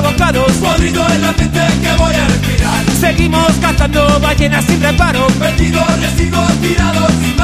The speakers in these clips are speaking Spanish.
provocados. Podrido el ambiente que voy a respirar. Seguimos cazando ballenas sin reparo. Vertidos residuos tirados sin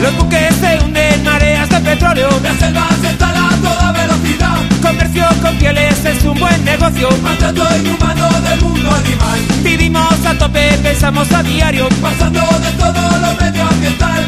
Los buques se hunden, mareas de petróleo. La selva se instala a toda velocidad. Comercio con pieles es un buen negocio. Maltrato inhumano del mundo animal. Vivimos a tope, pensamos a diario. Pasando de todo lo medioambiental.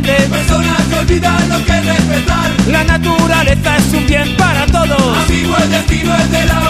Personas que olvidan lo que es respetar. La naturaleza es un bien para todos. Amigo, el destino es de la.